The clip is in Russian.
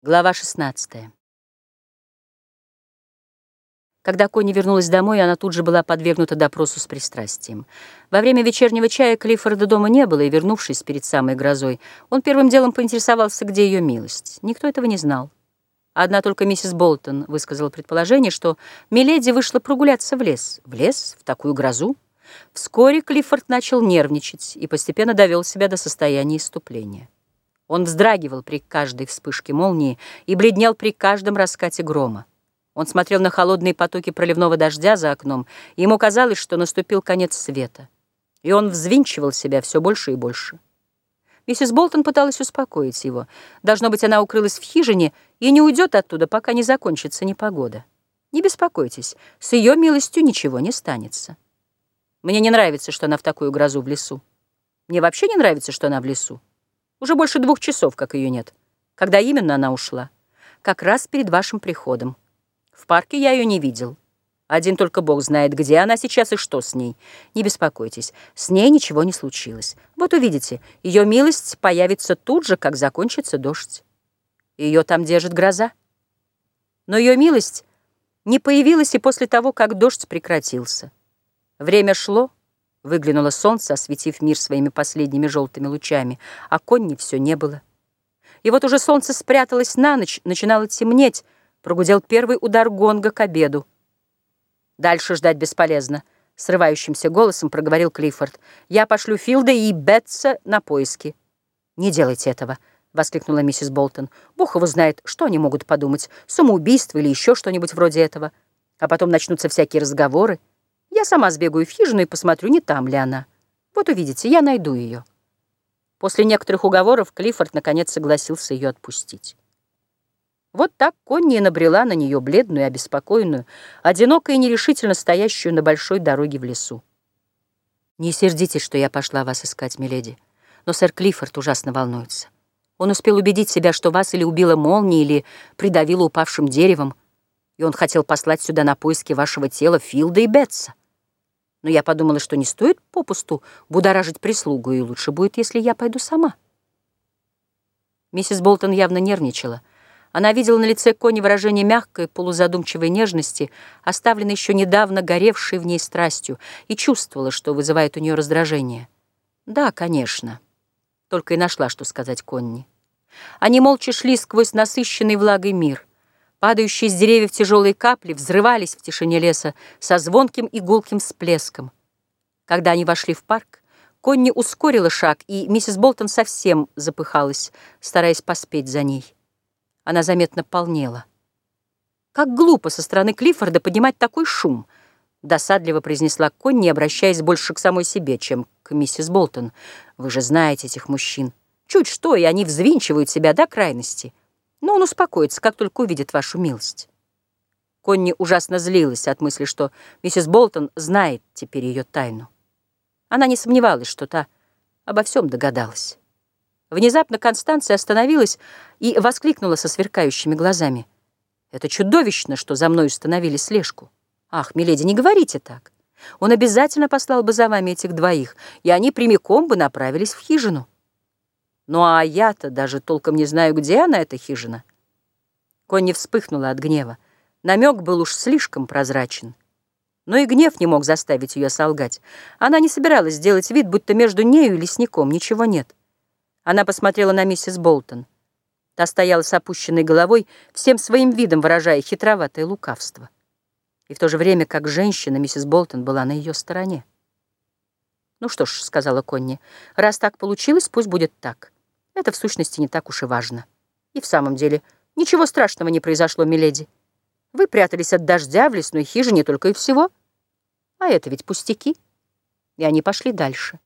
Глава 16 Когда Конни вернулась домой, она тут же была подвергнута допросу с пристрастием. Во время вечернего чая Клиффорда дома не было, и, вернувшись перед самой грозой, он первым делом поинтересовался, где ее милость. Никто этого не знал. Одна только миссис Болтон высказала предположение, что Миледи вышла прогуляться в лес. В лес? В такую грозу? Вскоре Клиффорд начал нервничать и постепенно довел себя до состояния иступления. Он вздрагивал при каждой вспышке молнии и бледнел при каждом раскате грома. Он смотрел на холодные потоки проливного дождя за окном, и ему казалось, что наступил конец света. И он взвинчивал себя все больше и больше. Миссис Болтон пыталась успокоить его. Должно быть, она укрылась в хижине и не уйдет оттуда, пока не закончится непогода. Не беспокойтесь, с ее милостью ничего не станется. Мне не нравится, что она в такую грозу в лесу. Мне вообще не нравится, что она в лесу. Уже больше двух часов, как ее нет. Когда именно она ушла? Как раз перед вашим приходом. В парке я ее не видел. Один только Бог знает, где она сейчас и что с ней. Не беспокойтесь, с ней ничего не случилось. Вот увидите, ее милость появится тут же, как закончится дождь. Ее там держит гроза. Но ее милость не появилась и после того, как дождь прекратился. Время шло, Выглянуло солнце, осветив мир своими последними желтыми лучами, а Конни все не было. И вот уже солнце спряталось на ночь, начинало темнеть, прогудел первый удар гонга к обеду. «Дальше ждать бесполезно», — срывающимся голосом проговорил Клиффорд. «Я пошлю Филда и Бетса на поиски». «Не делайте этого», — воскликнула миссис Болтон. «Бог его знает, что они могут подумать, самоубийство или еще что-нибудь вроде этого. А потом начнутся всякие разговоры». Я сама сбегаю в хижину и посмотрю, не там ли она. Вот увидите, я найду ее. После некоторых уговоров Клиффорд наконец согласился ее отпустить. Вот так Конни набрела на нее бледную и обеспокоенную, одиноко и нерешительно стоящую на большой дороге в лесу. «Не сердитесь, что я пошла вас искать, миледи, но сэр Клиффорд ужасно волнуется. Он успел убедить себя, что вас или убила молния, или придавила упавшим деревом, и он хотел послать сюда на поиски вашего тела Филда и Бетса но я подумала, что не стоит попусту будоражить прислугу, и лучше будет, если я пойду сама. Миссис Болтон явно нервничала. Она видела на лице Кони выражение мягкой, полузадумчивой нежности, оставленной еще недавно горевшей в ней страстью, и чувствовала, что вызывает у нее раздражение. «Да, конечно», — только и нашла, что сказать Конни. Они молча шли сквозь насыщенный влагой мир. Падающие с деревьев тяжелые капли взрывались в тишине леса со звонким и гулким всплеском. Когда они вошли в парк, Конни ускорила шаг, и миссис Болтон совсем запыхалась, стараясь поспеть за ней. Она заметно полнела. «Как глупо со стороны Клиффорда поднимать такой шум!» Досадливо произнесла Конни, обращаясь больше к самой себе, чем к миссис Болтон. «Вы же знаете этих мужчин. Чуть что, и они взвинчивают себя до крайности». Но он успокоится, как только увидит вашу милость. Конни ужасно злилась от мысли, что миссис Болтон знает теперь ее тайну. Она не сомневалась, что та обо всем догадалась. Внезапно Констанция остановилась и воскликнула со сверкающими глазами. «Это чудовищно, что за мной установили слежку. Ах, миледи, не говорите так. Он обязательно послал бы за вами этих двоих, и они прямиком бы направились в хижину». Ну а я-то даже толком не знаю, где она, эта хижина. Конни вспыхнула от гнева. Намек был уж слишком прозрачен. Но и гнев не мог заставить ее солгать. Она не собиралась сделать вид, будто между нею и лесником ничего нет. Она посмотрела на миссис Болтон. Та стояла с опущенной головой, всем своим видом выражая хитроватое лукавство. И в то же время, как женщина, миссис Болтон была на ее стороне. «Ну что ж», — сказала Конни, — «раз так получилось, пусть будет так». Это в сущности не так уж и важно. И в самом деле ничего страшного не произошло, миледи. Вы прятались от дождя в лесной хижине только и всего. А это ведь пустяки. И они пошли дальше.